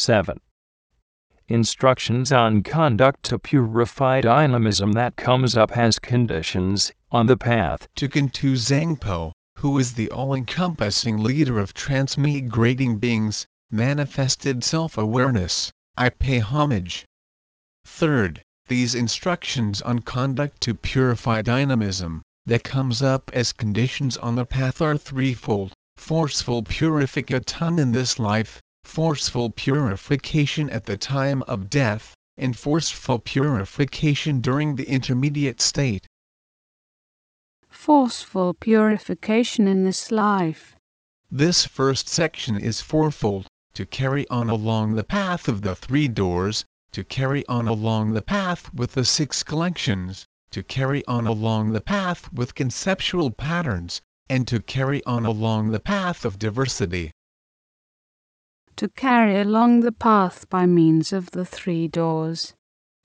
7. Instructions on conduct to purify dynamism that comes up as conditions on the path to Kuntu Zangpo, who is the all-encompassing leader of transmigrating beings, manifested self-awareness, I pay homage. Third, these instructions on conduct to purify dynamism, that comes up as conditions on the path are threefold, forceful purification in this life, forceful purification at the time of death, and forceful purification during the intermediate state. Forceful purification in this life. This first section is fourfold to carry on along the path of the three doors, to carry on along the path with the six collections, to carry on along the path with conceptual patterns, and to carry on along the path of diversity to carry along the path by means of the three doors.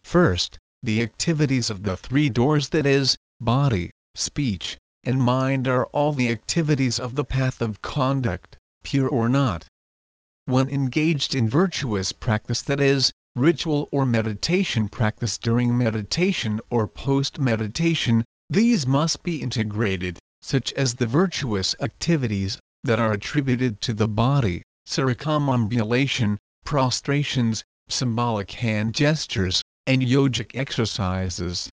First, the activities of the three doors that is, body, speech, and mind are all the activities of the path of conduct, pure or not. When engaged in virtuous practice that is, ritual or meditation practice during meditation or post-meditation, these must be integrated, such as the virtuous activities that are attributed to the body, circumambulation, prostrations, symbolic hand gestures, and yogic exercises.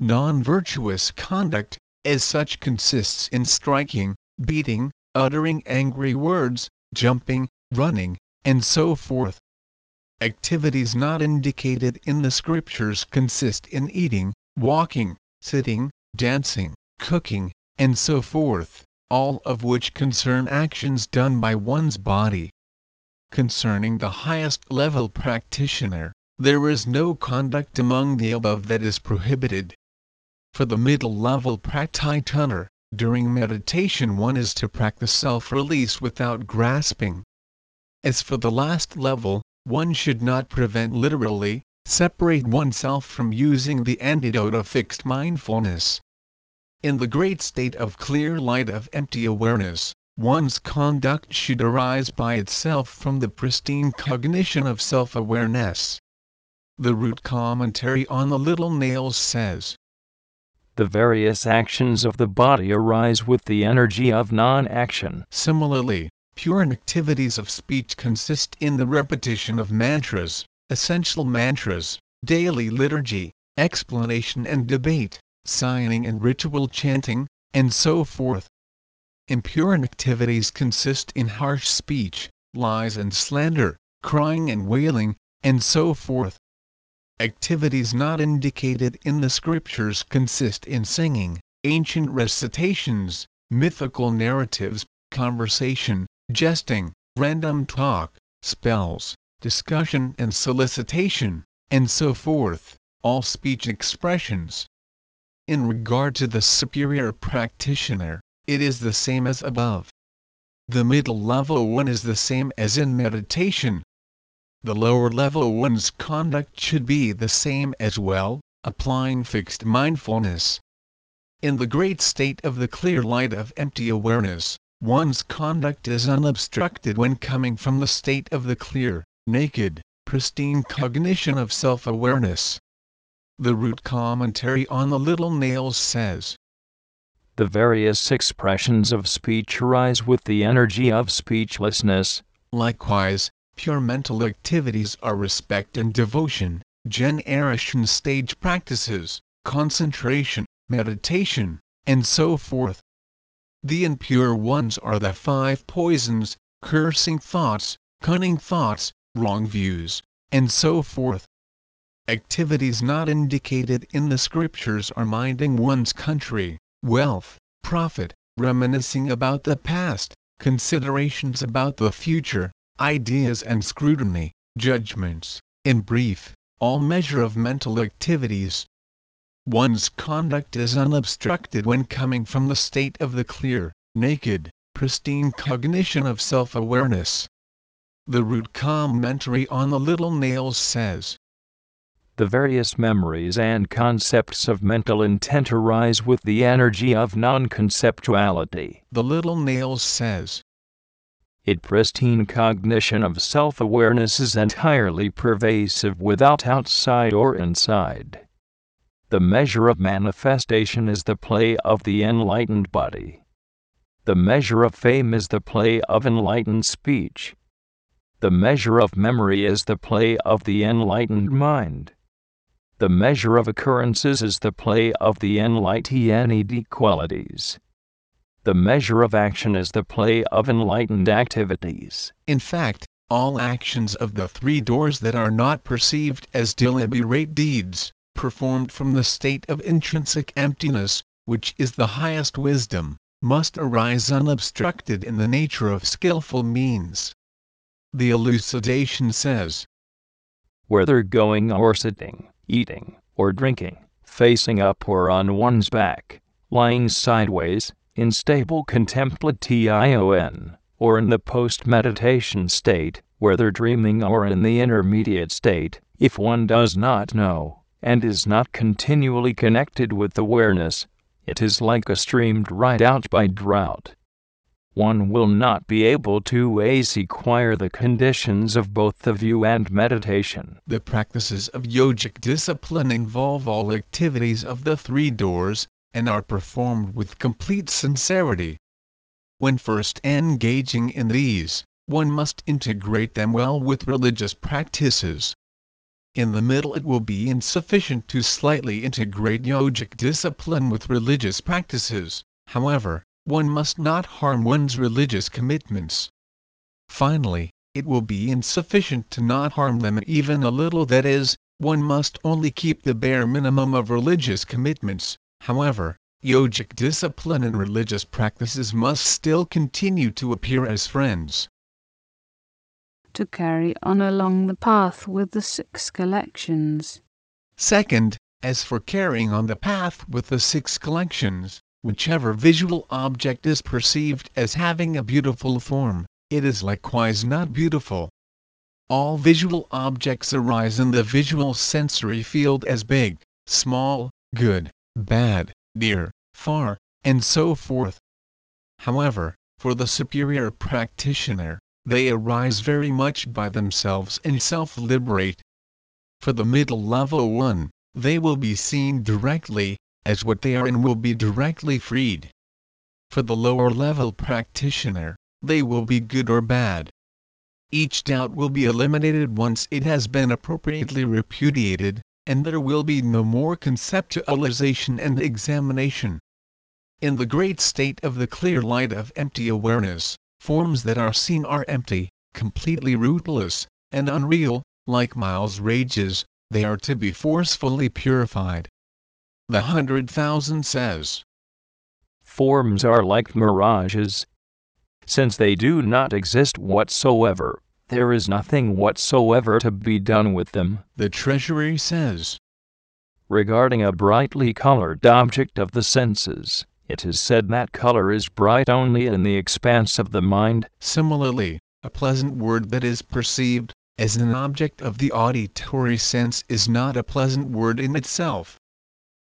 Non-virtuous conduct, as such consists in striking, beating, uttering angry words, jumping, running, and so forth. Activities not indicated in the scriptures consist in eating, walking, sitting, dancing, cooking, and so forth all of which concern actions done by one's body. Concerning the highest level practitioner, there is no conduct among the above that is prohibited. For the middle level practitioner, during meditation one is to practice self-release without grasping. As for the last level, one should not prevent literally, separate oneself from using the antidote of fixed mindfulness. In the great state of clear light of empty awareness, one's conduct should arise by itself from the pristine cognition of self-awareness. The root commentary on the little nails says, The various actions of the body arise with the energy of non-action. Similarly, pure activities of speech consist in the repetition of mantras, essential mantras, daily liturgy, explanation and debate signing and ritual chanting, and so forth. Impure activities consist in harsh speech, lies and slander, crying and wailing, and so forth. Activities not indicated in the scriptures consist in singing, ancient recitations, mythical narratives, conversation, jesting, random talk, spells, discussion and solicitation, and so forth, all speech expressions. In regard to the superior practitioner, it is the same as above. The middle level one is the same as in meditation. The lower level one's conduct should be the same as well, applying fixed mindfulness. In the great state of the clear light of empty awareness, one's conduct is unobstructed when coming from the state of the clear, naked, pristine cognition of self-awareness. The root commentary on the little nails says, The various expressions of speech arise with the energy of speechlessness. Likewise, pure mental activities are respect and devotion, generation stage practices, concentration, meditation, and so forth. The impure ones are the five poisons, cursing thoughts, cunning thoughts, wrong views, and so forth. Activities not indicated in the scriptures are minding one's country, wealth, profit, reminiscing about the past, considerations about the future, ideas and scrutiny, judgments, in brief, all measure of mental activities. One's conduct is unobstructed when coming from the state of the clear, naked, pristine cognition of self-awareness. The root commentary on the little nails says, the various memories and concepts of mental intent arise with the energy of non conceptuality. The little nail says It pristine cognition of self awareness is entirely pervasive without outside or inside. The measure of manifestation is the play of the enlightened body. The measure of fame is the play of enlightened speech. The measure of memory is the play of the enlightened mind. The measure of occurrences is the play of the enlightened qualities. The measure of action is the play of enlightened activities. In fact, all actions of the three doors that are not perceived as deliberate deeds, performed from the state of intrinsic emptiness, which is the highest wisdom, must arise unobstructed in the nature of skillful means. The elucidation says, Whether going or sitting, eating, or drinking, facing up or on one's back, lying sideways, in stable contemplation, or in the post meditation state, whether dreaming or in the intermediate state, if one does not know, and is not continually connected with awareness, it is like a stream dried out by drought. One will not be able to acquire the conditions of both the view and meditation. The practices of yogic discipline involve all activities of the three doors, and are performed with complete sincerity. When first engaging in these, one must integrate them well with religious practices. In the middle it will be insufficient to slightly integrate yogic discipline with religious practices, however, one must not harm one's religious commitments. Finally, it will be insufficient to not harm them even a little that is, one must only keep the bare minimum of religious commitments, However, yogic discipline and religious practices must still continue to appear as friends. To carry on along the path with the six collections. Second, as for carrying on the path with the six collections, whichever visual object is perceived as having a beautiful form, it is likewise not beautiful. All visual objects arise in the visual sensory field as big, small, good, bad, near, far, and so forth. However, for the superior practitioner, they arise very much by themselves and self-liberate. For the middle level one, they will be seen directly, as what they are and will be directly freed. For the lower level practitioner, they will be good or bad. Each doubt will be eliminated once it has been appropriately repudiated, and there will be no more conceptualization and examination. In the great state of the clear light of empty awareness, forms that are seen are empty, completely rootless, and unreal, like Miles rages, they are to be forcefully purified. The Hundred Thousand says, Forms are like mirages. Since they do not exist whatsoever, there is nothing whatsoever to be done with them. The Treasury says. Regarding a brightly colored object of the senses, it is said that color is bright only in the expanse of the mind. Similarly, a pleasant word that is perceived as an object of the auditory sense is not a pleasant word in itself.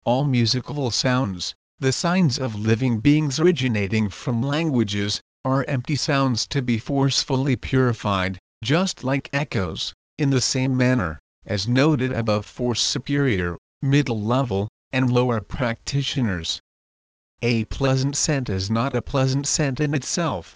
All musical sounds, the signs of living beings originating from languages, are empty sounds to be forcefully purified, just like echoes, in the same manner, as noted above for superior, middle level, and lower practitioners. A pleasant scent is not a pleasant scent in itself.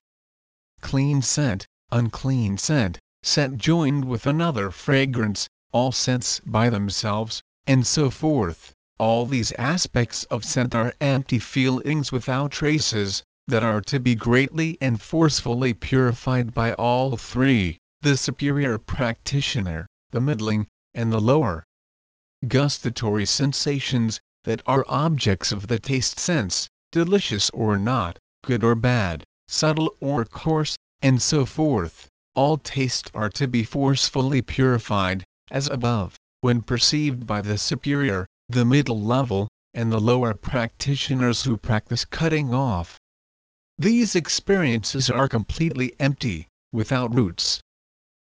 Clean scent, unclean scent, scent joined with another fragrance, all scents by themselves, and so forth, all these aspects of scent are empty feelings without traces, that are to be greatly and forcefully purified by all three the superior practitioner, the middling, and the lower. Gustatory sensations, that are objects of the taste sense, delicious or not, good or bad, subtle or coarse, and so forth, all tastes are to be forcefully purified, as above, when perceived by the superior, the middle level, and the lower practitioners who practice cutting off these experiences are completely empty, without roots.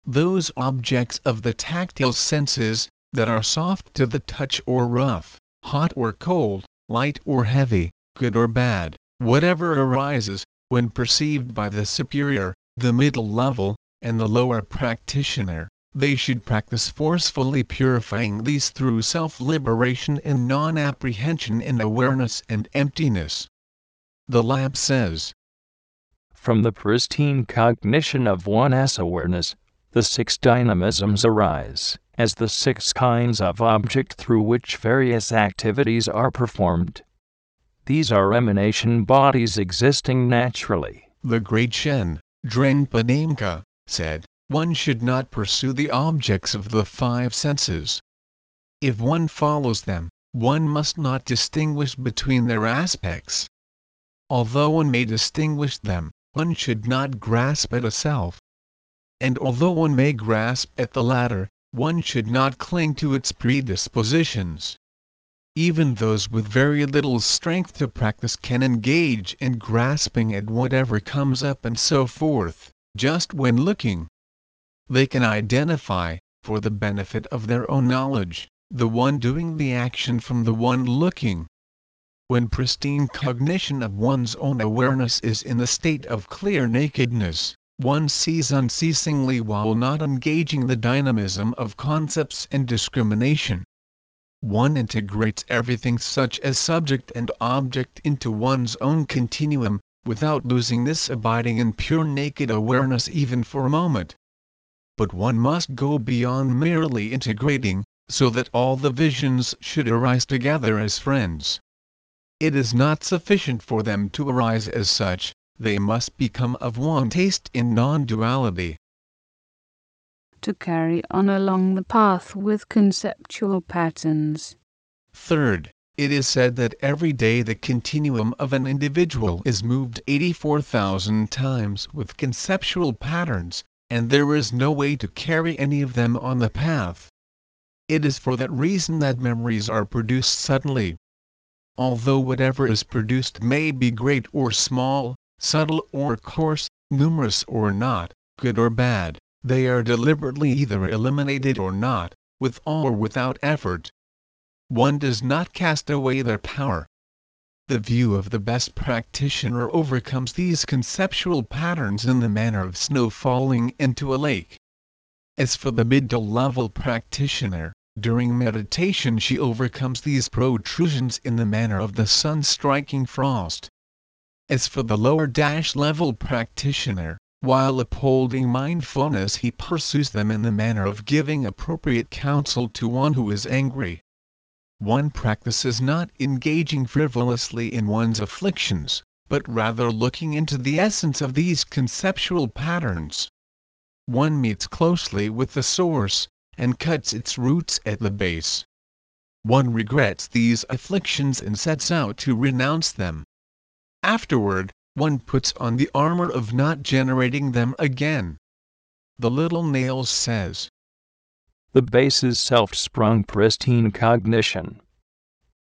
Those objects of the tactile senses, that are soft to the touch or rough, hot or cold, light or heavy, good or bad, whatever arises, when perceived by the superior, the middle level, and the lower practitioner, they should practice forcefully purifying these through self-liberation and non-apprehension in awareness and emptiness. The lab says, From the pristine cognition of one-s awareness, the six dynamisms arise, as the six kinds of object through which various activities are performed. These are emanation bodies existing naturally. The great Shen, Drenpa Namka, said, one should not pursue the objects of the five senses. If one follows them, one must not distinguish between their aspects. Although one may distinguish them, one should not grasp at a self. And although one may grasp at the latter, one should not cling to its predispositions. Even those with very little strength to practice can engage in grasping at whatever comes up and so forth, just when looking. They can identify, for the benefit of their own knowledge, the one doing the action from the one looking. When pristine cognition of one's own awareness is in the state of clear nakedness, one sees unceasingly while not engaging the dynamism of concepts and discrimination. One integrates everything such as subject and object into one's own continuum, without losing this abiding in pure naked awareness even for a moment. But one must go beyond merely integrating, so that all the visions should arise together as friends it is not sufficient for them to arise as such, they must become of one taste in non-duality. To carry on along the path with conceptual patterns. Third, it is said that every day the continuum of an individual is moved 84,000 times with conceptual patterns, and there is no way to carry any of them on the path. It is for that reason that memories are produced suddenly, although whatever is produced may be great or small, subtle or coarse, numerous or not, good or bad, they are deliberately either eliminated or not, with all or without effort. One does not cast away their power. The view of the best practitioner overcomes these conceptual patterns in the manner of snow falling into a lake. As for the middle level practitioner, during meditation she overcomes these protrusions in the manner of the sun striking frost. As for the lower dash level practitioner, while upholding mindfulness he pursues them in the manner of giving appropriate counsel to one who is angry. One practices not engaging frivolously in one's afflictions, but rather looking into the essence of these conceptual patterns. One meets closely with the source, and cuts its roots at the base. One regrets these afflictions and sets out to renounce them. Afterward, one puts on the armor of not generating them again. The little nails says, The base is self-sprung pristine cognition.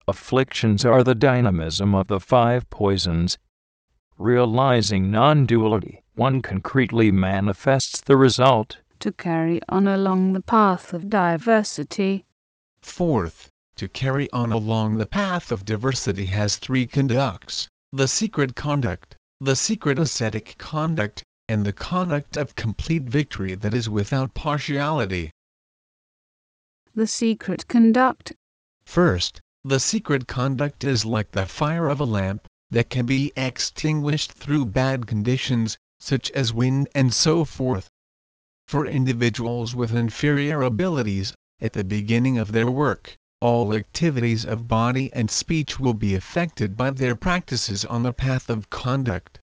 Afflictions are the dynamism of the five poisons. Realizing non-duality, one concretely manifests the result to carry on along the path of diversity. Fourth, to carry on along the path of diversity has three conducts the secret conduct, the secret ascetic conduct, and the conduct of complete victory that is without partiality. The secret conduct. First, the secret conduct is like the fire of a lamp that can be extinguished through bad conditions, such as wind and so forth. For individuals with inferior abilities, at the beginning of their work, all activities of body and speech will be affected by their practices on the path of conduct.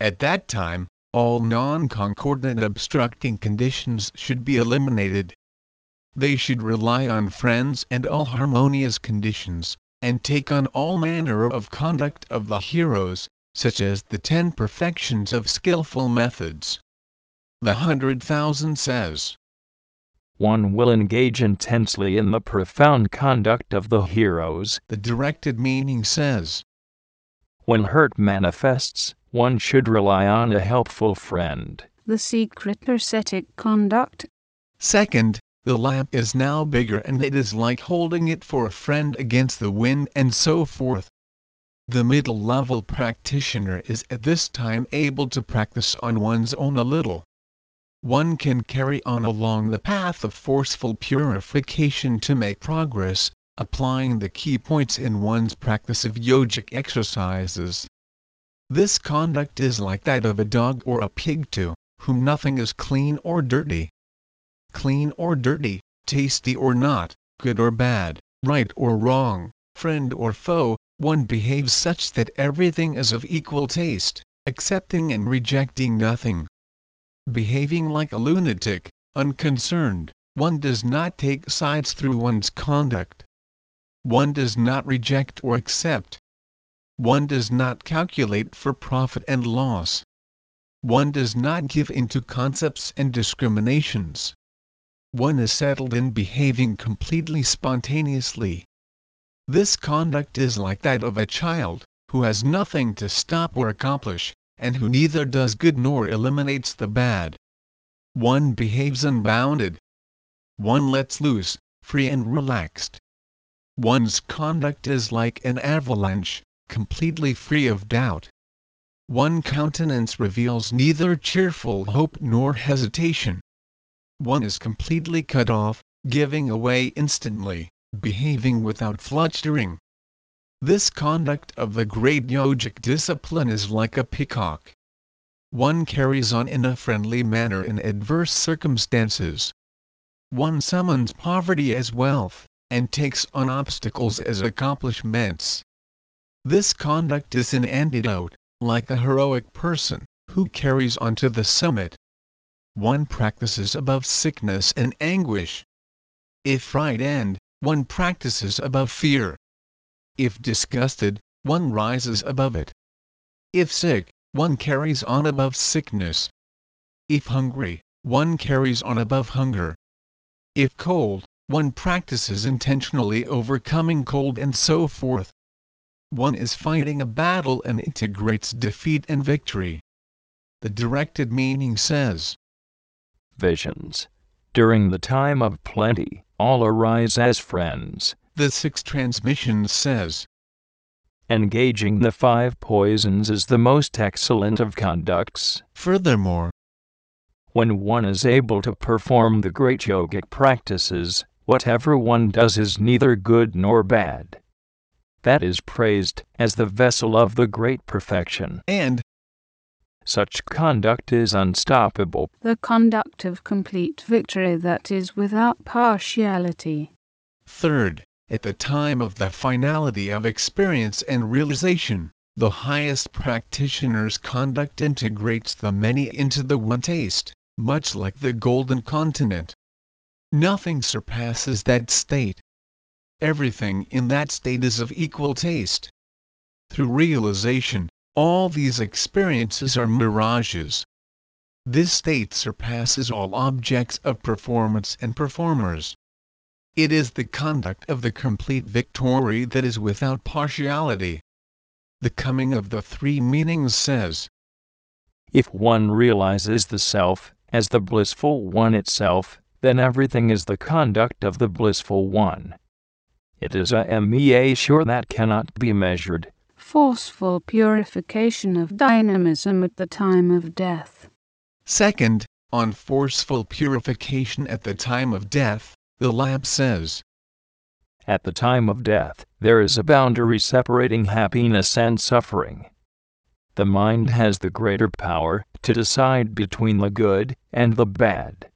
At that time, all non-concordant obstructing conditions should be eliminated. They should rely on friends and all harmonious conditions, and take on all manner of conduct of the heroes, such as the ten perfections of skillful methods. The Hundred Thousand says, One will engage intensely in the profound conduct of the heroes. The directed meaning says, When hurt manifests, one should rely on a helpful friend. The secret ascetic conduct. Second, the lamp is now bigger and it is like holding it for a friend against the wind and so forth. The middle level practitioner is at this time able to practice on one's own a little. One can carry on along the path of forceful purification to make progress, applying the key points in one's practice of yogic exercises. This conduct is like that of a dog or a pig to whom nothing is clean or dirty. Clean or dirty, tasty or not, good or bad, right or wrong, friend or foe, one behaves such that everything is of equal taste, accepting and rejecting nothing. Behaving like a lunatic, unconcerned, one does not take sides through one's conduct. One does not reject or accept. One does not calculate for profit and loss. One does not give in to concepts and discriminations. One is settled in behaving completely spontaneously. This conduct is like that of a child, who has nothing to stop or accomplish, and who neither does good nor eliminates the bad. One behaves unbounded. One lets loose, free and relaxed. One's conduct is like an avalanche, completely free of doubt. One countenance reveals neither cheerful hope nor hesitation. One is completely cut off, giving away instantly behaving without fluttering. This conduct of the great yogic discipline is like a peacock. One carries on in a friendly manner in adverse circumstances. One summons poverty as wealth, and takes on obstacles as accomplishments. This conduct is an antidote, like a heroic person, who carries on to the summit. One practices above sickness and anguish. If fright frightened, one practices above fear. If disgusted, one rises above it. If sick, one carries on above sickness. If hungry, one carries on above hunger. If cold, one practices intentionally overcoming cold and so forth. One is fighting a battle and integrates defeat and victory. The directed meaning says Visions. During the time of plenty, all arise as friends. The sixth transmission says, Engaging the five poisons is the most excellent of conducts. Furthermore, when one is able to perform the great yogic practices, whatever one does is neither good nor bad. That is praised as the vessel of the great perfection. And such conduct is unstoppable. The conduct of complete victory that is without partiality. Third, at the time of the finality of experience and realization, the highest practitioner's conduct integrates the many into the one taste, much like the golden continent. Nothing surpasses that state. Everything in that state is of equal taste. Through realization, all these experiences are mirages. This state surpasses all objects of performance and performers. It is the conduct of the complete victory that is without partiality. The coming of the three meanings says If one realizes the Self as the blissful One itself, then everything is the conduct of the blissful One. It is a MEA sure that cannot be measured forceful purification of dynamism at the time of death. Second, on forceful purification at the time of death, the lab says At the time of death, there is a boundary separating happiness and suffering. The mind has the greater power to decide between the good and the bad.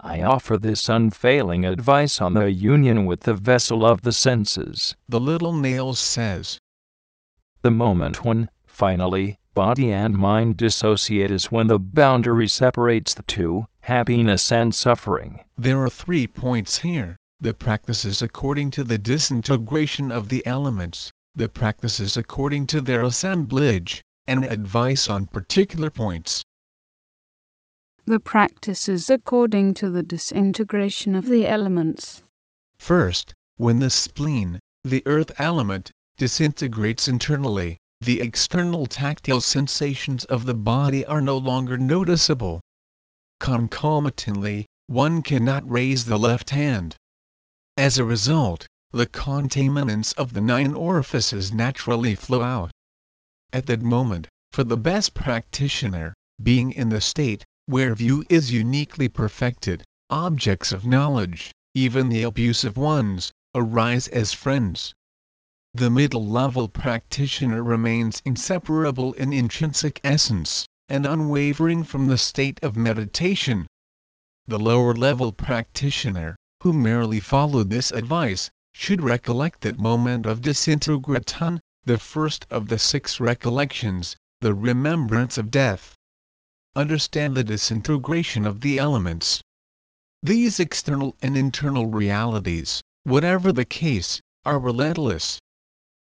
I offer this unfailing advice on the union with the vessel of the senses. The little nails says the moment when, finally, body and mind dissociate is when the boundary separates the two, happiness and suffering. There are three points here the practices according to the disintegration of the elements, the practices according to their assemblage, and advice on particular points. The practices according to the disintegration of the elements. First, when the spleen, the earth element, disintegrates internally, the external tactile sensations of the body are no longer noticeable. Concomitantly, one cannot raise the left hand. As a result, the contaminants of the nine orifices naturally flow out. At that moment, for the best practitioner, being in the state where view is uniquely perfected, objects of knowledge, even the abusive ones, arise as friends. The middle level practitioner remains inseparable in intrinsic essence, and unwavering from the state of meditation. The lower level practitioner, who merely followed this advice, should recollect that moment of disintegration, the first of the six recollections, the remembrance of death. Understand the disintegration of the elements. These external and internal realities, whatever the case, are relentless.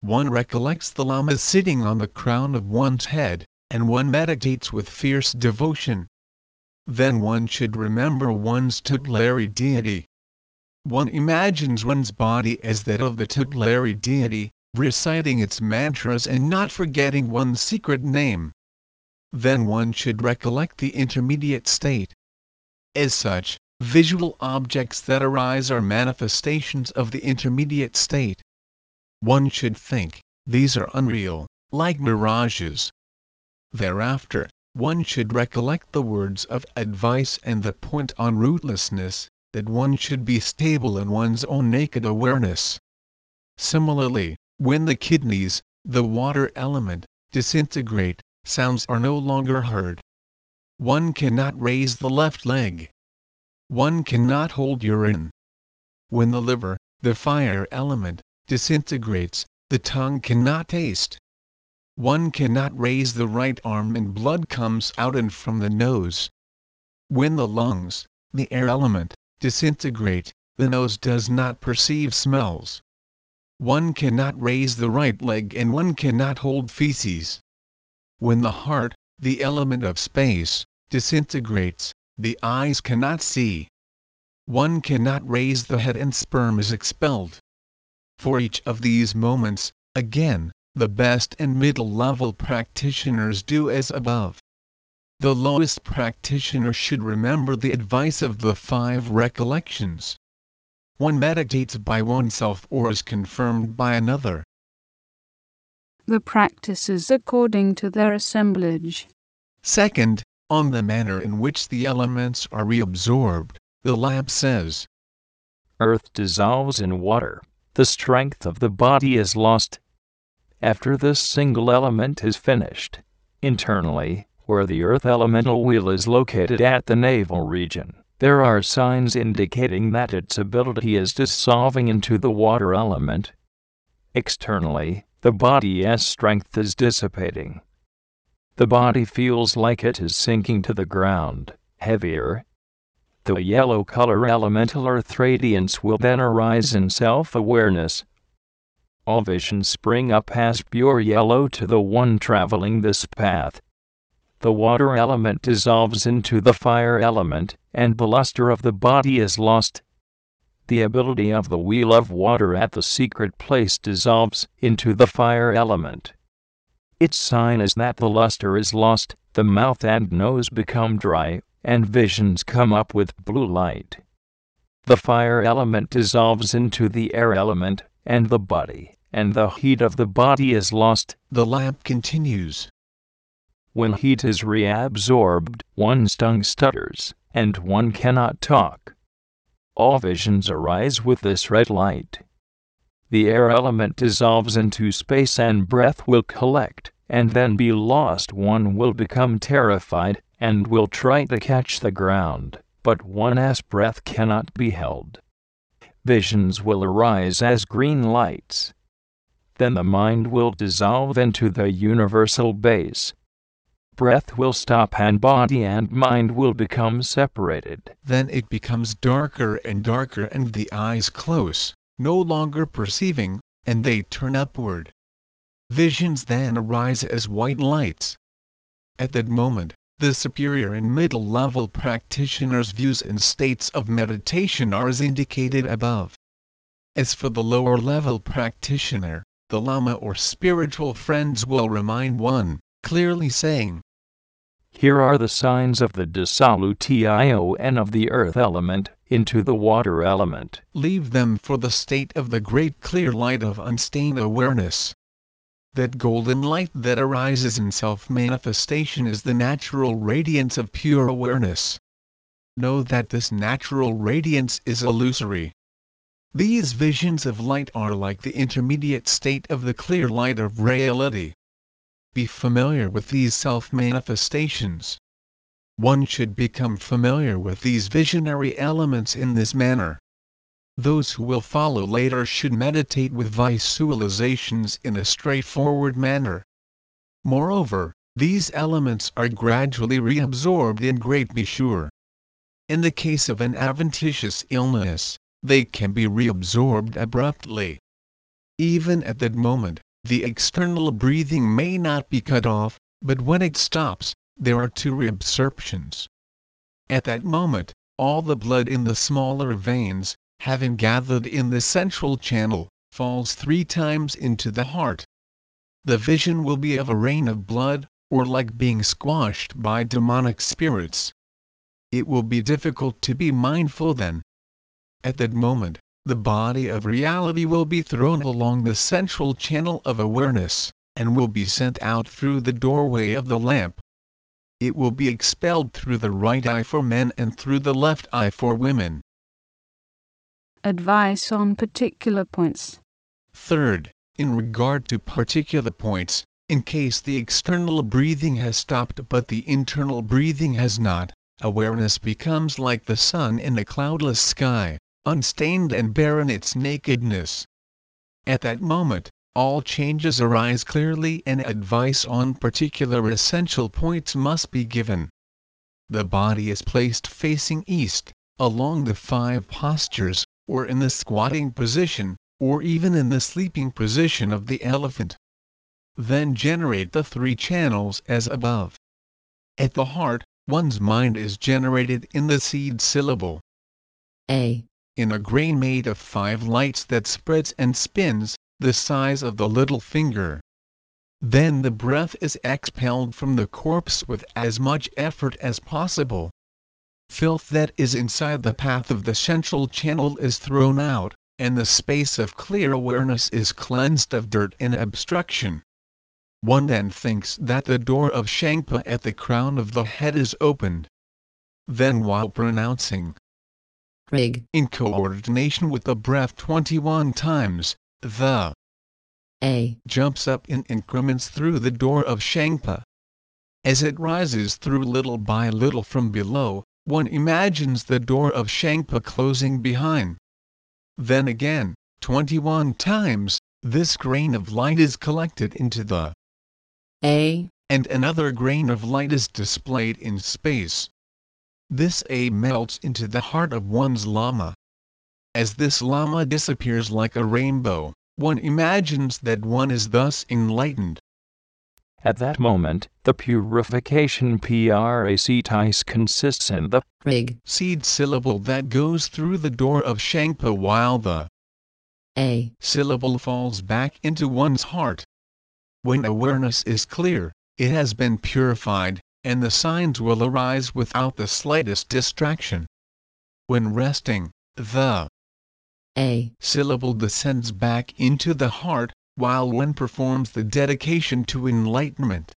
One recollects the Lama sitting on the crown of one's head, and one meditates with fierce devotion. Then one should remember one's tutelary deity. One imagines one's body as that of the tutelary deity, reciting its mantras and not forgetting one's secret name. Then one should recollect the intermediate state. As such, visual objects that arise are manifestations of the intermediate state. One should think, these are unreal, like mirages, Thereafter, one should recollect the words of advice and the point on rootlessness, that one should be stable in one's own naked awareness. Similarly, when the kidneys, the water element, disintegrate, sounds are no longer heard. One cannot raise the left leg. One cannot hold urine. When the liver, the fire element, disintegrates, the tongue cannot taste. One cannot raise the right arm and blood comes out and from the nose. When the lungs, the air element, disintegrate, the nose does not perceive smells. One cannot raise the right leg and one cannot hold feces. When the heart, the element of space, disintegrates, the eyes cannot see. One cannot raise the head and sperm is expelled. For each of these moments, again, the best and middle level practitioners do as above. The lowest practitioner should remember the advice of the five recollections. One meditates by oneself or is confirmed by another. The practices according to their assemblage. Second, on the manner in which the elements are reabsorbed, the lab says Earth dissolves in water, the strength of the body is lost, after this single element is finished. Internally, where the earth elemental wheel is located at the navel region, there are signs indicating that its ability is dissolving into the water element. Externally, the body's strength is dissipating. The body feels like it is sinking to the ground, heavier. The yellow color elemental earth radiance will then arise in self awareness, all visions spring up as pure yellow to the one traveling this path. The water element dissolves into the fire element, and the luster of the body is lost. The ability of the wheel of water at the secret place dissolves into the fire element. Its sign is that the luster is lost, the mouth and nose become dry, and visions come up with blue light. The fire element dissolves into the air element, and the body, and the heat of the body is lost, the lamp continues. When heat is reabsorbed, one's tongue stutters, and one cannot talk. All visions arise with this red light. The air element dissolves into space and breath will collect, and then be lost. One will become terrified, and will try to catch the ground, but one's breath cannot be held visions will arise as green lights. Then the mind will dissolve into the universal base. Breath will stop and body and mind will become separated. Then it becomes darker and darker and the eyes close, no longer perceiving, and they turn upward. Visions then arise as white lights. At that moment, the superior and middle level practitioners' views and states of meditation are as indicated above. As for the lower level practitioner, the Lama or spiritual friends will remind one, clearly saying, Here are the signs of the dissolution of the earth element into the water element. Leave them for the state of the great clear light of unstained awareness. That golden light that arises in self manifestation is the natural radiance of pure awareness. Know that this natural radiance is illusory. These visions of light are like the intermediate state of the clear light of reality be familiar with these self-manifestations. One should become familiar with these visionary elements in this manner. Those who will follow later should meditate with visualizations in a straightforward manner. Moreover, these elements are gradually reabsorbed in great measure. In the case of an adventitious illness, they can be reabsorbed abruptly. Even at that moment, the external breathing may not be cut off, but when it stops, there are two reabsorptions. At that moment, all the blood in the smaller veins, having gathered in the central channel, falls three times into the heart. The vision will be of a rain of blood, or like being squashed by demonic spirits. It will be difficult to be mindful then. At that moment, the body of reality will be thrown along the central channel of awareness, and will be sent out through the doorway of the lamp. It will be expelled through the right eye for men and through the left eye for women. Advice on particular points. Third, in regard to particular points, in case the external breathing has stopped but the internal breathing has not, awareness becomes like the sun in a cloudless sky, unstained and bare in its nakedness. At that moment, all changes arise clearly and advice on particular essential points must be given. The body is placed facing east, along the five postures, or in the squatting position, or even in the sleeping position of the elephant. Then generate the three channels as above. At the heart, one's mind is generated in the seed syllable. A in a grain made of five lights that spreads and spins, the size of the little finger. Then the breath is expelled from the corpse with as much effort as possible. Filth that is inside the path of the central channel is thrown out, and the space of clear awareness is cleansed of dirt and obstruction. One then thinks that the door of Shangpa at the crown of the head is opened. Then while pronouncing rig in coordination with the breath 21 times, the A jumps up in increments through the door of Shangpa. As it rises through little by little from below, one imagines the door of Shangpa closing behind. Then again, 21 times, this grain of light is collected into the A and another grain of light is displayed in space. This A melts into the heart of one's Lama. As this Lama disappears like a rainbow, one imagines that one is thus enlightened. At that moment, the purification pracitis consists in the rig seed syllable that goes through the door of Shangpa while the A syllable falls back into one's heart. When awareness is clear, it has been purified, and the signs will arise without the slightest distraction. When resting, the A syllable descends back into the heart, while one performs the dedication to enlightenment.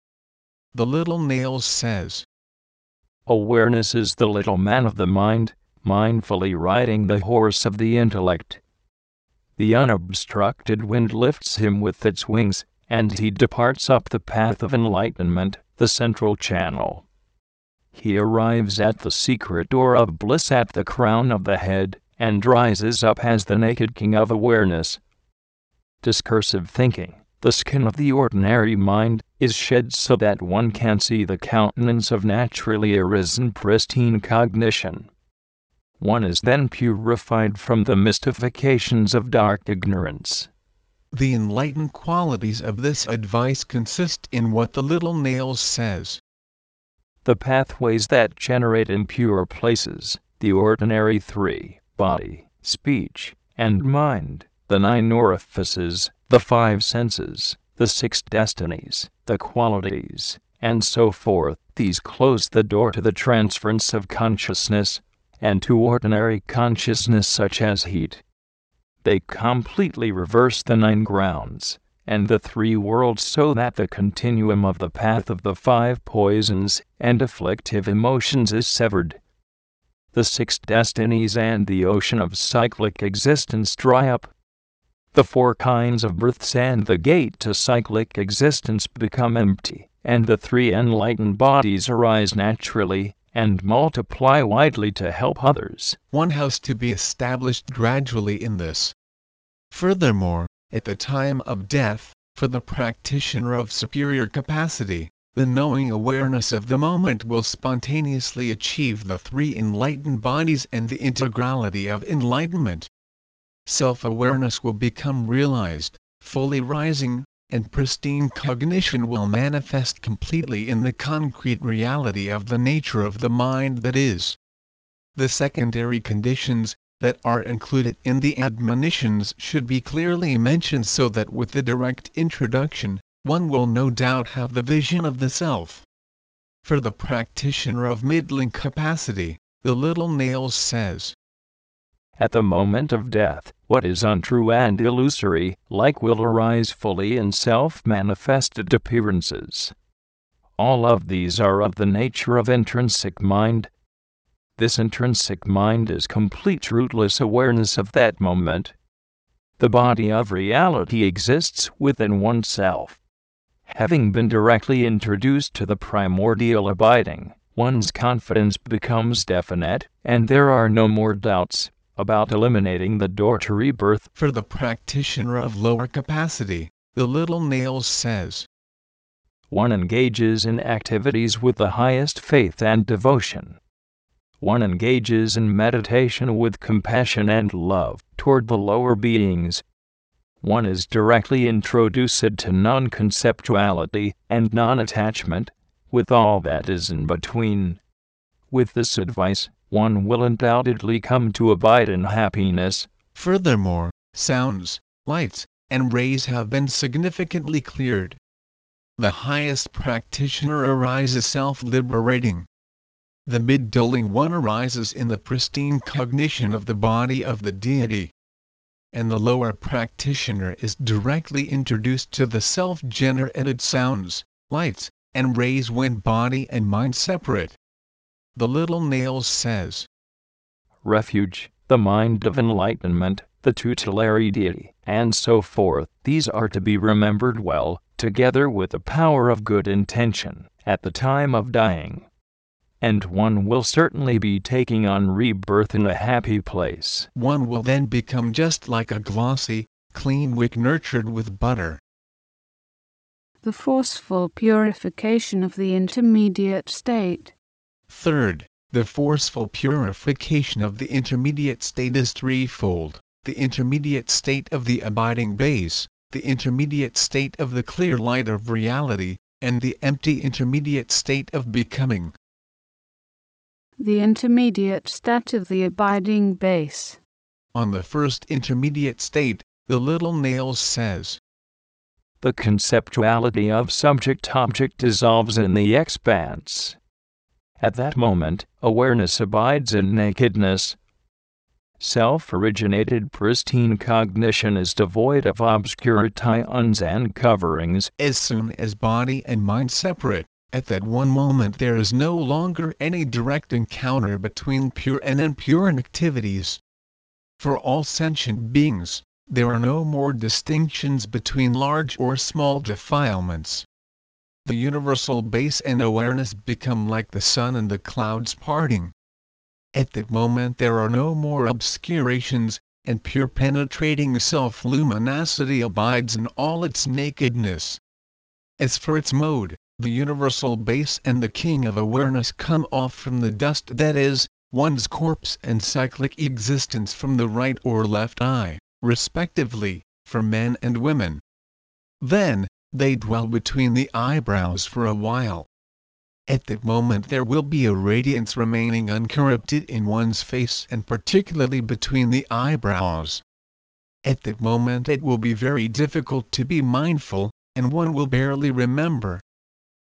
The little nails says, Awareness is the little man of the mind, mindfully riding the horse of the intellect. The unobstructed wind lifts him with its wings, and he departs up the path of enlightenment the central channel. He arrives at the secret door of bliss at the crown of the head, and rises up as the naked king of awareness. Discursive thinking, the skin of the ordinary mind, is shed so that one can see the countenance of naturally arisen pristine cognition. One is then purified from the mystifications of dark ignorance. The enlightened qualities of this advice consist in what the little nails says. The pathways that generate impure places, the ordinary three body, speech, and mind, the nine orifices, the five senses, the six destinies, the qualities, and so forth. These close the door to the transference of consciousness, and to ordinary consciousness such as heat. They completely reverse the nine grounds and the three worlds so that the continuum of the path of the five poisons and afflictive emotions is severed. The six destinies and the ocean of cyclic existence dry up. The four kinds of births and the gate to cyclic existence become empty, and the three enlightened bodies arise naturally and multiply widely to help others. One has to be established gradually in this. Furthermore, at the time of death, for the practitioner of superior capacity, the knowing awareness of the moment will spontaneously achieve the three enlightened bodies and the integrality of enlightenment. Self awareness will become realized, fully rising, and pristine cognition will manifest completely in the concrete reality of the nature of the mind that is. The secondary conditions, that are included in the admonitions should be clearly mentioned so that with the direct introduction, one will no doubt have the vision of the self. For the practitioner of middling capacity, the little nails says, At the moment of death, what is untrue and illusory, like will arise fully in self manifested appearances. All of these are of the nature of intrinsic mind, this intrinsic mind is complete rootless awareness of that moment. The body of reality exists within oneself. Having been directly introduced to the primordial abiding, one's confidence becomes definite, and there are no more doubts about eliminating the door to rebirth. For the practitioner of lower capacity, the little nails says, One engages in activities with the highest faith and devotion one engages in meditation with compassion and love toward the lower beings. One is directly introduced to non conceptuality and non attachment, with all that is in between. With this advice, one will undoubtedly come to abide in happiness. Furthermore, sounds, lights, and rays have been significantly cleared. The highest practitioner arises self liberating the mid-dulling one arises in the pristine cognition of the body of the deity. And the lower practitioner is directly introduced to the self-generated sounds, lights, and rays when body and mind separate. The little nails says, Refuge, the mind of enlightenment, the tutelary deity, and so forth, these are to be remembered well, together with the power of good intention, at the time of dying and one will certainly be taking on rebirth in a happy place. One will then become just like a glossy, clean wick nurtured with butter. The forceful purification of the intermediate state. Third, the forceful purification of the intermediate state is threefold the intermediate state of the abiding base, the intermediate state of the clear light of reality, and the empty intermediate state of becoming the intermediate state of the abiding base. On the first intermediate state, the little nails says, The conceptuality of subject object dissolves in the expanse. At that moment, awareness abides in nakedness. Self originated pristine cognition is devoid of obscurations and coverings. As soon as body and mind separate, at that one moment there is no longer any direct encounter between pure and impure activities. For all sentient beings, there are no more distinctions between large or small defilements. The universal base and awareness become like the sun and the clouds parting. At that moment there are no more obscurations, and pure penetrating self-luminosity abides in all its nakedness. As for its mode, the universal base and the king of awareness come off from the dust that is, one's corpse and cyclic existence from the right or left eye, respectively, for men and women. Then, they dwell between the eyebrows for a while. At that moment there will be a radiance remaining uncorrupted in one's face and particularly between the eyebrows. At that moment it will be very difficult to be mindful, and one will barely remember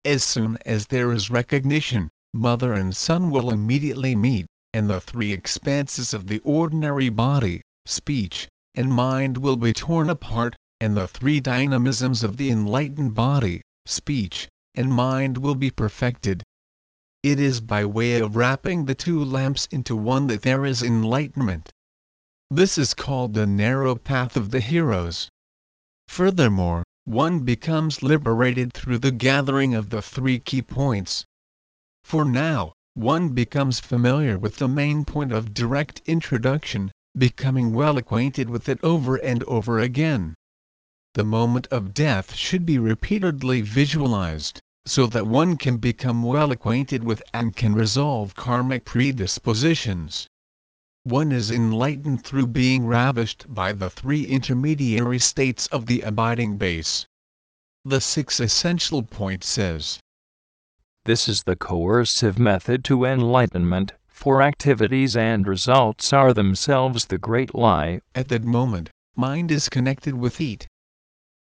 As soon as there is recognition, mother and son will immediately meet, and the three expanses of the ordinary body, speech, and mind will be torn apart, and the three dynamisms of the enlightened body, speech, and mind will be perfected. It is by way of wrapping the two lamps into one that there is enlightenment. This is called the narrow path of the heroes. Furthermore, one becomes liberated through the gathering of the three key points. For now, one becomes familiar with the main point of direct introduction, becoming well acquainted with it over and over again. The moment of death should be repeatedly visualized, so that one can become well acquainted with and can resolve karmic predispositions. One is enlightened through being ravished by the three intermediary states of the abiding base. The sixth essential point says, This is the coercive method to enlightenment, for activities and results are themselves the great lie. At that moment, mind is connected with heat.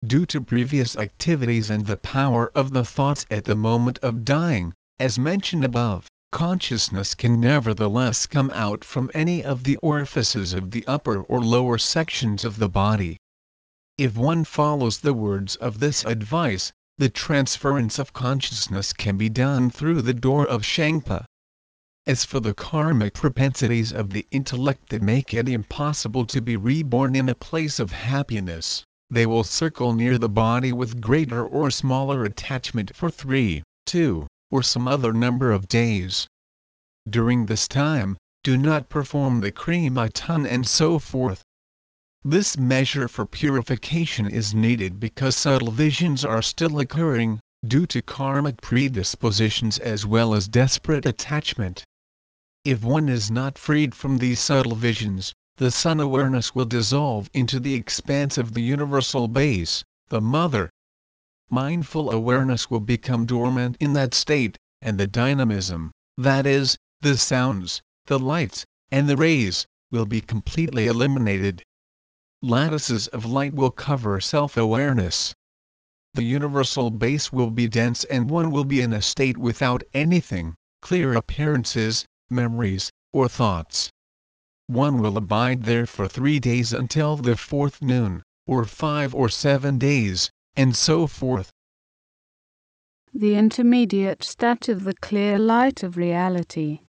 Due to previous activities and the power of the thoughts at the moment of dying, as mentioned above, consciousness can nevertheless come out from any of the orifices of the upper or lower sections of the body. If one follows the words of this advice, the transference of consciousness can be done through the door of Shangpa. As for the karmic propensities of the intellect that make it impossible to be reborn in a place of happiness, they will circle near the body with greater or smaller attachment for three, two, or some other number of days. During this time, do not perform the Kriya and so forth. This measure for purification is needed because subtle visions are still occurring, due to karmic predispositions as well as desperate attachment. If one is not freed from these subtle visions, the son awareness will dissolve into the expanse of the universal base, the mother. Mindful awareness will become dormant in that state, and the dynamism, that is, the sounds, the lights, and the rays, will be completely eliminated. Lattices of light will cover self awareness. The universal base will be dense and one will be in a state without anything, clear appearances, memories, or thoughts one will abide there for three days until the fourth noon, or five or seven days, and so forth. The intermediate state of the clear light of reality.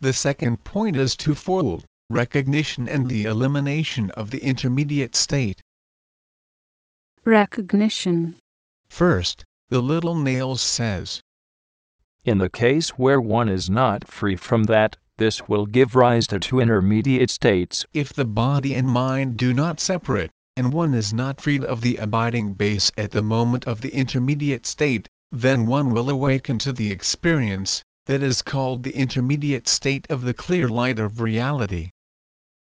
The second point is twofold recognition and the elimination of the intermediate state. Recognition. First, the little nails says, In the case where one is not free from that, this will give rise to two intermediate states. If the body and mind do not separate, and one is not freed of the abiding base at the moment of the intermediate state, then one will awaken to the experience that is called the intermediate state of the clear light of reality.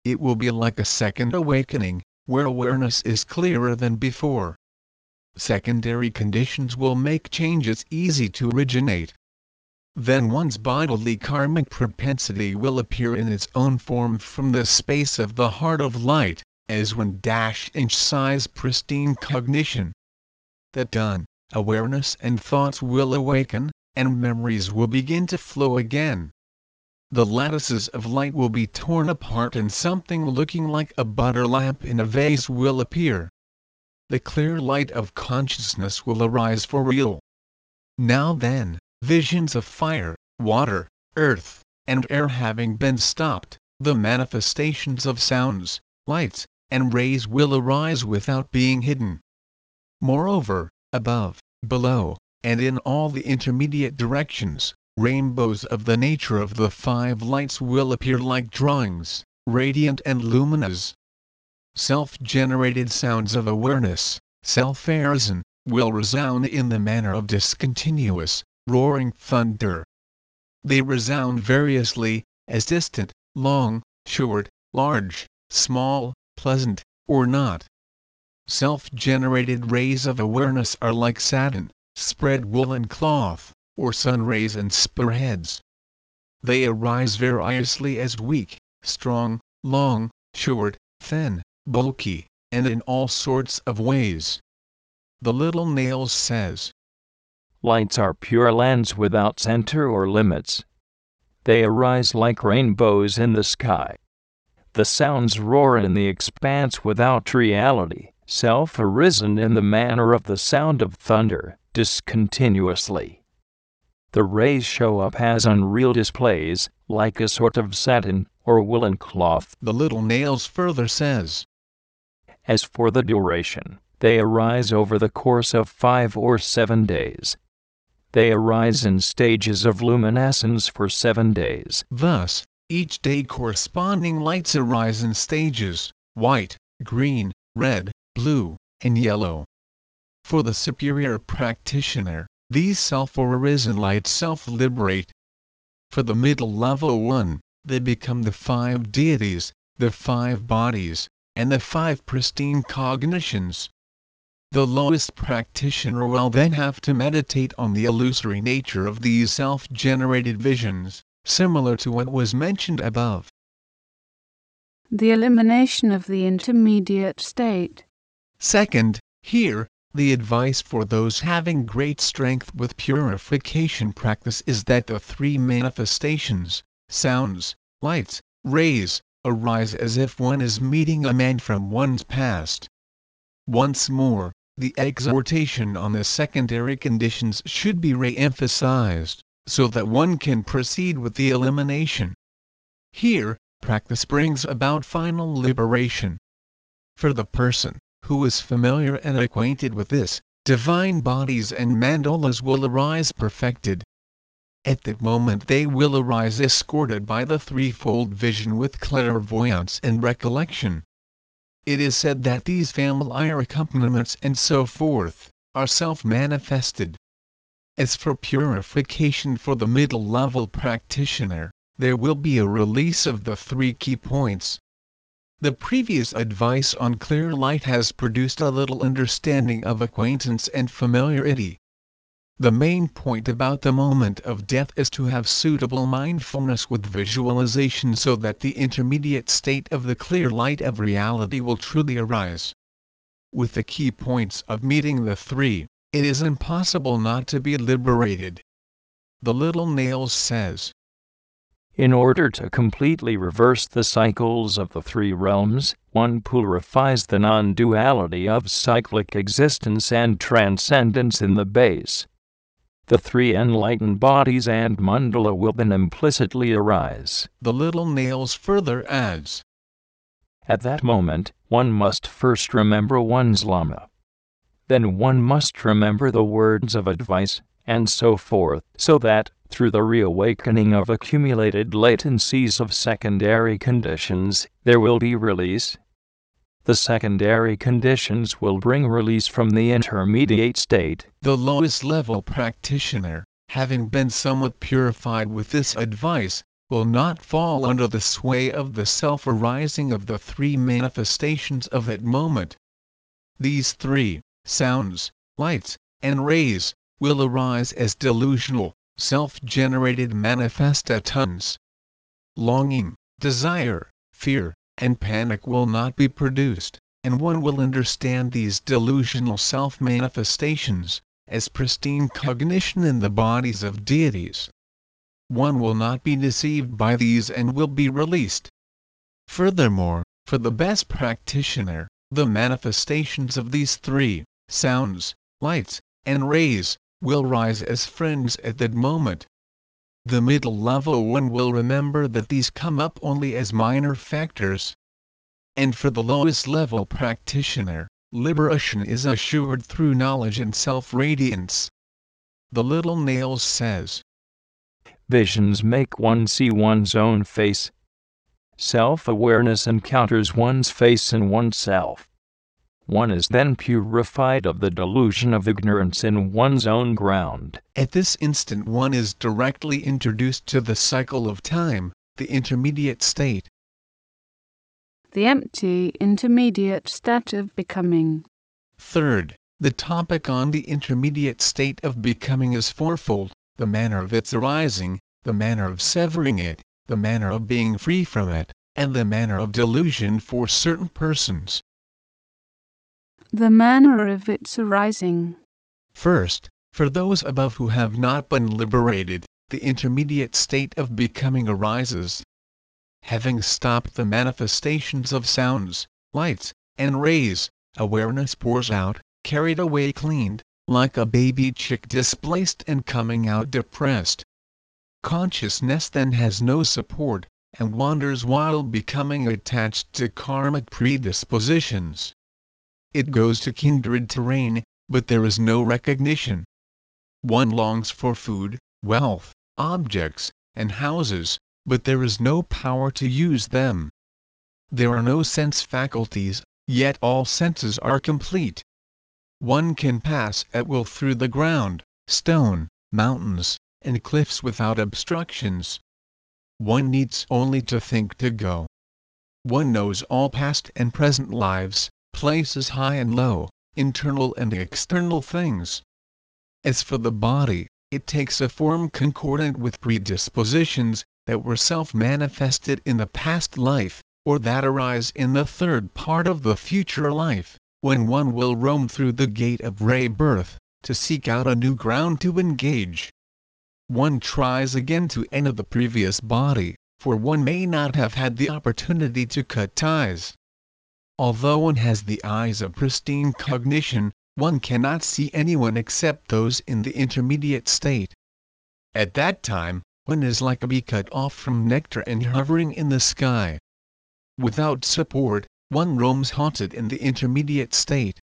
It will be like a second awakening, where awareness is clearer than before. Secondary conditions will make changes easy to originate then one's bodily karmic propensity will appear in its own form from the space of the heart of light, as when dash inch size pristine cognition. That done, awareness and thoughts will awaken, and memories will begin to flow again. The lattices of light will be torn apart and something looking like a butter lamp in a vase will appear. The clear light of consciousness will arise for real. Now then, visions of fire, water, earth, and air having been stopped, the manifestations of sounds, lights, and rays will arise without being hidden. Moreover, above, below, and in all the intermediate directions, rainbows of the nature of the five lights will appear like drawings, radiant and luminous. Self-generated sounds of awareness, self-arisen, will resound in the manner of discontinuous, roaring thunder. They resound variously, as distant, long, short, large, small, pleasant, or not. Self-generated rays of awareness are like satin, spread woolen cloth, or sun rays and spearheads. They arise variously as weak, strong, long, short, thin, bulky, and in all sorts of ways. The little nails says, lights are pure lands without center or limits. They arise like rainbows in the sky. The sounds roar in the expanse without reality, self arisen in the manner of the sound of thunder, discontinuously. The rays show up as unreal displays, like a sort of satin or woolen cloth. The little nails further says, As for the duration, they arise over the course of five or seven days. They arise in stages of luminescence for seven days. Thus, each day corresponding lights arise in stages white, green, red, blue, and yellow. For the superior practitioner, these self or arisen lights self liberate. For the middle level one, they become the five deities, the five bodies, and the five pristine cognitions. The lowest practitioner will then have to meditate on the illusory nature of these self generated visions, similar to what was mentioned above. The elimination of the intermediate state. Second, here, the advice for those having great strength with purification practice is that the three manifestations, sounds, lights, rays, arise as if one is meeting a man from one's past. Once more, the exhortation on the secondary conditions should be re-emphasized, so that one can proceed with the elimination. Here, practice brings about final liberation. For the person, who is familiar and acquainted with this, divine bodies and mandalas will arise perfected. At that moment they will arise escorted by the threefold vision with clairvoyance and recollection. It is said that these familiar accompaniments and so forth, are self-manifested. As for purification for the middle level practitioner, there will be a release of the three key points, the previous advice on clear light has produced a little understanding of acquaintance and familiarity. The main point about the moment of death is to have suitable mindfulness with visualization so that the intermediate state of the clear light of reality will truly arise. With the key points of meeting the three, it is impossible not to be liberated. The little nails says, in order to completely reverse the cycles of the three realms, one purifies the non duality of cyclic existence and transcendence in the base. The three enlightened bodies and mandala will then implicitly arise. The little nails further adds. At that moment, one must first remember one's Lama. Then one must remember the words of advice, and so forth, so that, through the reawakening of accumulated latencies of secondary conditions, there will be release. The secondary conditions will bring release from the intermediate state. The lowest level practitioner, having been somewhat purified with this advice, will not fall under the sway of the self arising of the three manifestations of that moment. These three, sounds, lights, and rays, will arise as delusional, self-generated manifestations. Longing, desire, fear, and panic will not be produced, and one will understand these delusional self-manifestations as pristine cognition in the bodies of deities. One will not be deceived by these and will be released. Furthermore, for the best practitioner, the manifestations of these three, sounds, lights, and rays, will rise as friends at that moment. The middle level one will remember that these come up only as minor factors. And for the lowest level practitioner, liberation is assured through knowledge and self-radiance. The little nails says, Visions make one see one's own face. Self-awareness encounters one's face in oneself one is then purified of the delusion of ignorance in one's own ground. At this instant one is directly introduced to the cycle of time, the intermediate state. The empty intermediate state of becoming. Third, the topic on the intermediate state of becoming is fourfold the manner of its arising, the manner of severing it, the manner of being free from it, and the manner of delusion for certain persons the manner of its arising. First, For those above who have not been liberated, the intermediate state of becoming arises. Having stopped the manifestations of sounds, lights, and rays, awareness pours out, carried away cleaned, like a baby chick displaced and coming out depressed. Consciousness then has no support, and wanders while becoming attached to karmic predispositions. It goes to kindred terrain, but there is no recognition. One longs for food, wealth, objects, and houses, but there is no power to use them. There are no sense faculties, yet all senses are complete. One can pass at will through the ground, stone, mountains, and cliffs without obstructions. One needs only to think to go. One knows all past and present lives, places high and low, internal and external things. As for the body, it takes a form concordant with predispositions that were self-manifested in the past life, or that arise in the third part of the future life, when one will roam through the gate of rebirth, to seek out a new ground to engage one tries again to enter the previous body, for one may not have had the opportunity to cut ties. Although one has the eyes of pristine cognition, one cannot see anyone except those in the intermediate state. At that time, one is like a bee cut off from nectar and hovering in the sky. Without support, one roams haunted in the intermediate state.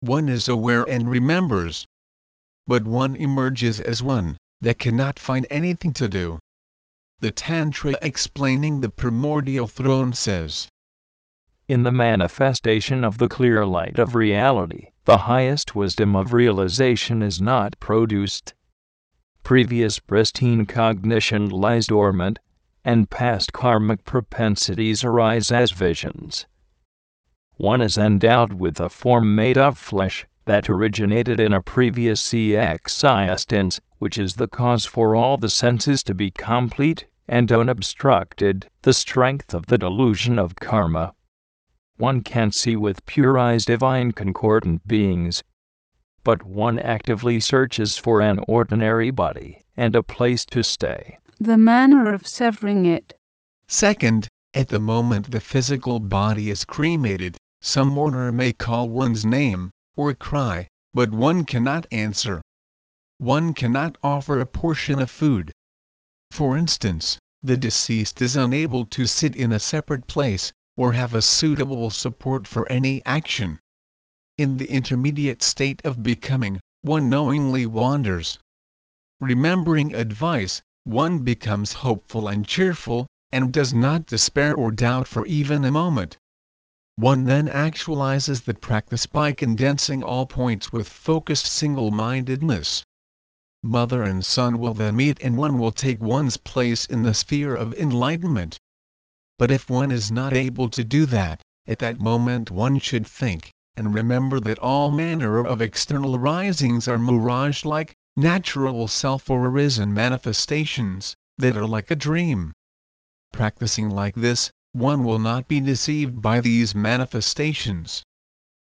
One is aware and remembers. But one emerges as one, that cannot find anything to do. The Tantra explaining the primordial throne says In the manifestation of the clear light of reality, the highest wisdom of realization is not produced. Previous pristine cognition lies dormant, and past karmic propensities arise as visions. One is endowed with a form made of flesh that originated in a previous existence which is the cause for all the senses to be complete and unobstructed, the strength of the delusion of karma. One can see with pure eyes divine concordant beings. But one actively searches for an ordinary body and a place to stay. The manner of severing it. Second, at the moment the physical body is cremated, some mourner may call one's name, or cry, but one cannot answer one cannot offer a portion of food. For instance, the deceased is unable to sit in a separate place, or have a suitable support for any action. In the intermediate state of becoming, one knowingly wanders. Remembering advice, one becomes hopeful and cheerful, and does not despair or doubt for even a moment. One then actualizes the practice by condensing all points with focused single-mindedness mother and son will then meet and one will take one's place in the sphere of enlightenment. But if one is not able to do that, at that moment one should think, and remember that all manner of external arisings are mirage-like, natural self or arisen manifestations, that are like a dream. Practicing like this, one will not be deceived by these manifestations.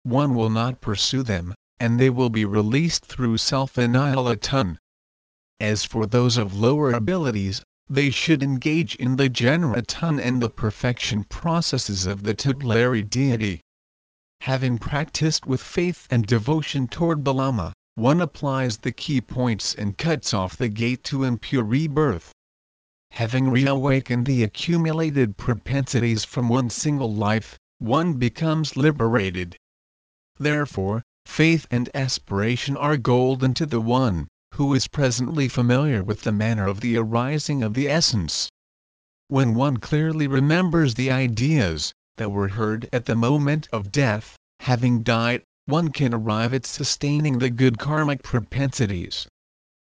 One will not pursue them, and they will be released through self-annihilation. As for those of lower abilities, they should engage in the generation and the perfection processes of the tutelary deity. Having practiced with faith and devotion toward the Lama, one applies the key points and cuts off the gate to impure rebirth. Having reawakened the accumulated propensities from one single life, one becomes liberated. Therefore, faith and aspiration are golden to the one who is presently familiar with the manner of the arising of the essence. When one clearly remembers the ideas that were heard at the moment of death, having died, one can arrive at sustaining the good karmic propensities.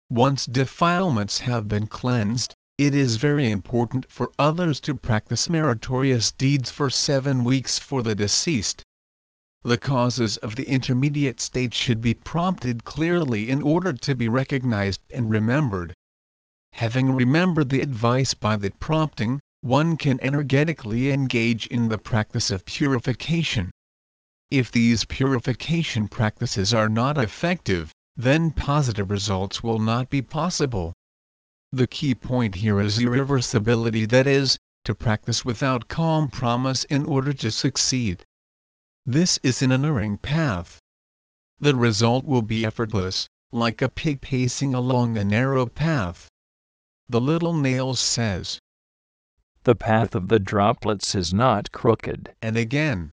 Once defilements have been cleansed, it is very important for others to practice meritorious deeds for seven weeks for the deceased, the causes of the intermediate state should be prompted clearly in order to be recognized and remembered. Having remembered the advice by that prompting, one can energetically engage in the practice of purification. If these purification practices are not effective, then positive results will not be possible. The key point here is irreversibility that is, to practice without calm promise in order to succeed. This is an unerring path. The result will be effortless, like a pig pacing along a narrow path. The little nail says, The path of the droplets is not crooked. and again,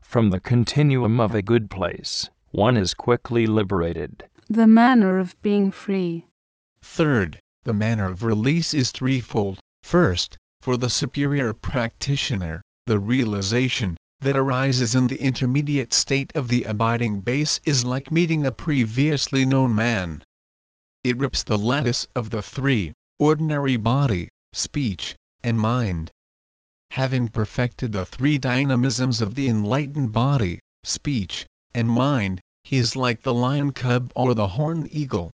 From the continuum of a good place, one is quickly liberated. The manner of being free. Third, the manner of release is threefold. First, for the superior practitioner, the realization that arises in the intermediate state of the abiding base is like meeting a previously known man. It rips the lattice of the three, ordinary body, speech, and mind. Having perfected the three dynamisms of the enlightened body, speech, and mind, he is like the lion cub or the horned eagle.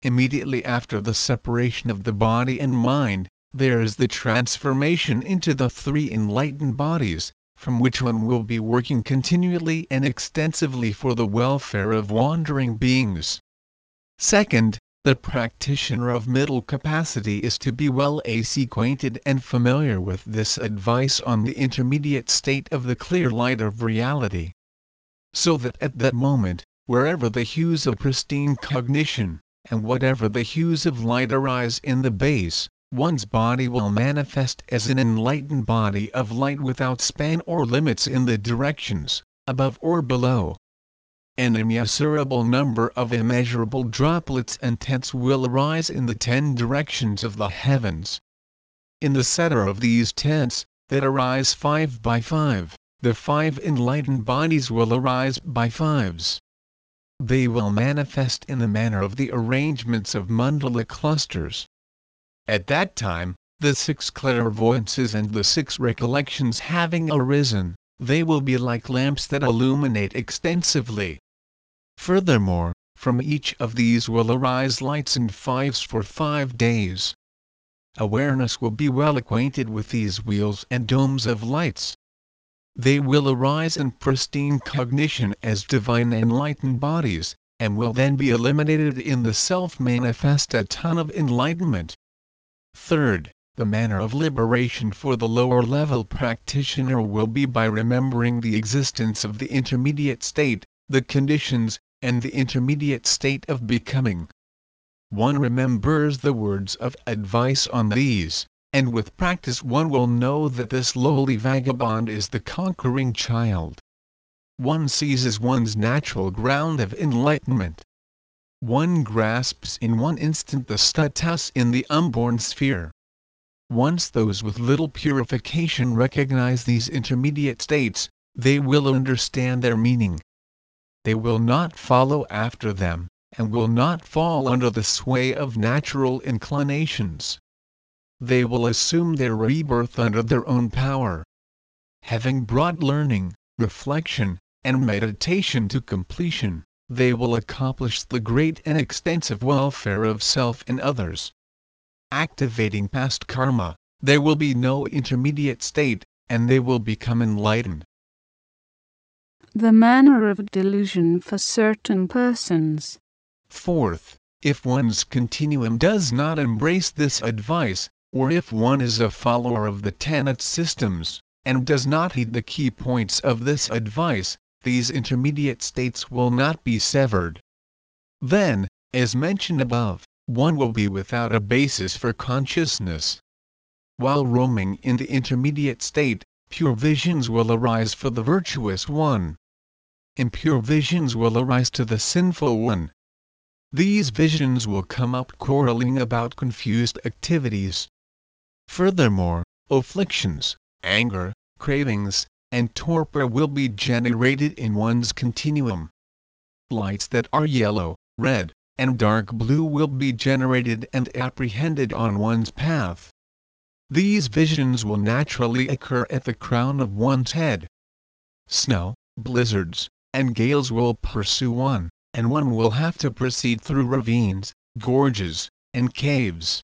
Immediately after the separation of the body and mind, there is the transformation into the three enlightened bodies, from which one will be working continually and extensively for the welfare of wandering beings. Second, the practitioner of middle capacity is to be well acquainted and familiar with this advice on the intermediate state of the clear light of reality. So that at that moment, wherever the hues of pristine cognition, and whatever the hues of light arise in the base, one's body will manifest as an enlightened body of light without span or limits in the directions, above or below. An immeasurable number of immeasurable droplets and tents will arise in the ten directions of the heavens. In the center of these tents, that arise five by five, the five enlightened bodies will arise by fives. They will manifest in the manner of the arrangements of mandala clusters. At that time, the six clairvoyances and the six recollections having arisen, they will be like lamps that illuminate extensively. Furthermore, from each of these will arise lights in fives for five days. Awareness will be well acquainted with these wheels and domes of lights. They will arise in pristine cognition as divine enlightened bodies, and will then be eliminated in the self-manifestation of enlightenment. Third, the manner of liberation for the lower level practitioner will be by remembering the existence of the intermediate state, the conditions, and the intermediate state of becoming. One remembers the words of advice on these, and with practice one will know that this lowly vagabond is the conquering child. One seizes one's natural ground of enlightenment. One grasps in one instant the status in the unborn sphere. Once those with little purification recognize these intermediate states, they will understand their meaning. They will not follow after them, and will not fall under the sway of natural inclinations. They will assume their rebirth under their own power. Having brought learning, reflection, and meditation to completion, they will accomplish the great and extensive welfare of self and others. Activating past karma, there will be no intermediate state, and they will become enlightened. The manner of delusion for certain persons. Fourth, if one's continuum does not embrace this advice, or if one is a follower of the tenet systems, and does not heed the key points of this advice, these intermediate states will not be severed. Then, as mentioned above, one will be without a basis for consciousness. While roaming in the intermediate state, pure visions will arise for the virtuous one. Impure visions will arise to the sinful one. These visions will come up quarreling about confused activities. Furthermore, afflictions, anger, cravings, and torpor will be generated in one's continuum. Lights that are yellow, red, and dark blue will be generated and apprehended on one's path. These visions will naturally occur at the crown of one's head. Snow, blizzards, and gales will pursue one, and one will have to proceed through ravines, gorges, and caves.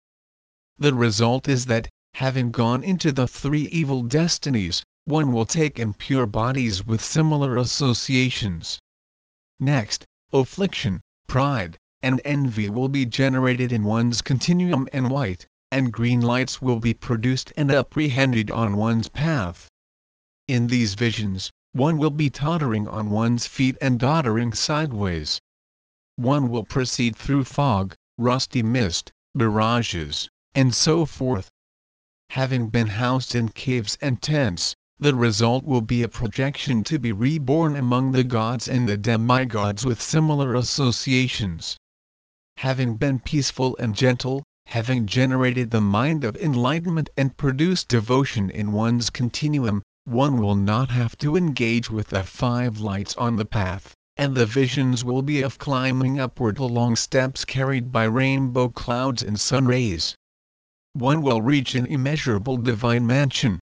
The result is that, having gone into the three evil destinies, one will take impure bodies with similar associations. Next, affliction, pride, and envy will be generated in one's continuum and white and green lights will be produced and apprehended on one's path. In these visions, one will be tottering on one's feet and doddering sideways. One will proceed through fog, rusty mist, mirages, and so forth. Having been housed in caves and tents, the result will be a projection to be reborn among the gods and the demigods with similar associations. Having been peaceful and gentle, having generated the mind of enlightenment and produced devotion in one's continuum, one will not have to engage with the five lights on the path, and the visions will be of climbing upward along steps carried by rainbow clouds and sun rays. One will reach an immeasurable divine mansion.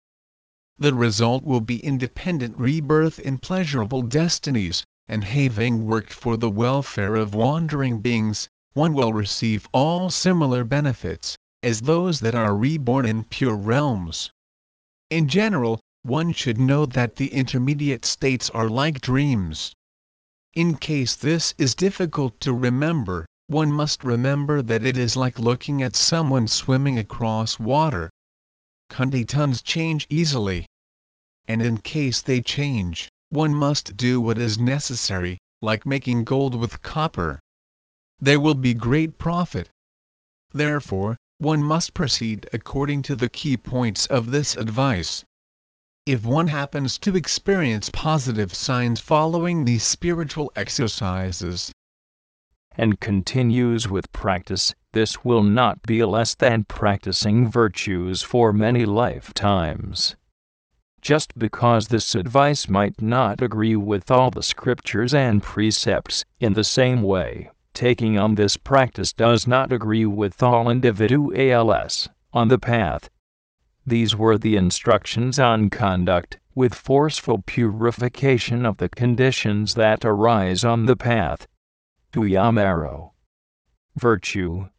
The result will be independent rebirth in pleasurable destinies, and having worked for the welfare of wandering beings, one will receive all similar benefits, as those that are reborn in pure realms. In general, one should know that the intermediate states are like dreams. In case this is difficult to remember, one must remember that it is like looking at someone swimming across water. Conditions change easily. And in case they change, one must do what is necessary, like making gold with copper there will be great profit. Therefore, one must proceed according to the key points of this advice. If one happens to experience positive signs following these spiritual exercises, and continues with practice, this will not be less than practicing virtues for many lifetimes. Just because this advice might not agree with all the scriptures and precepts in the same way, taking on this practice does not agree with all individuals on the path. These were the instructions on conduct, with forceful purification of the conditions that arise on the path. Tuyamaro. Virtue